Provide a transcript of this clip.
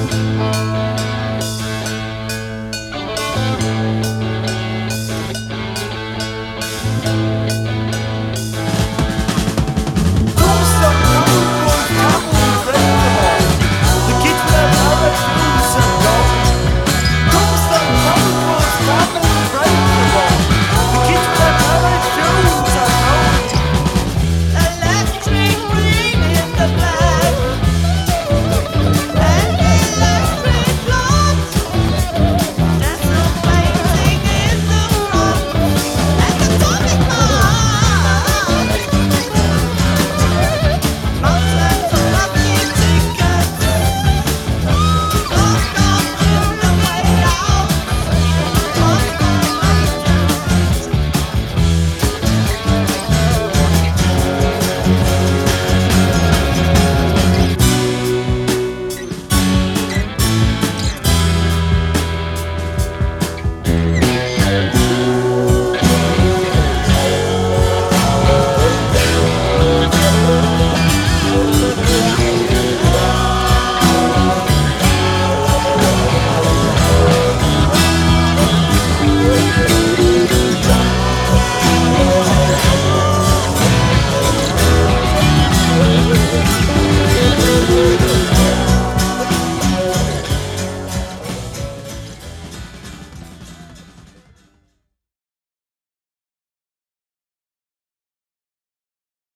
Música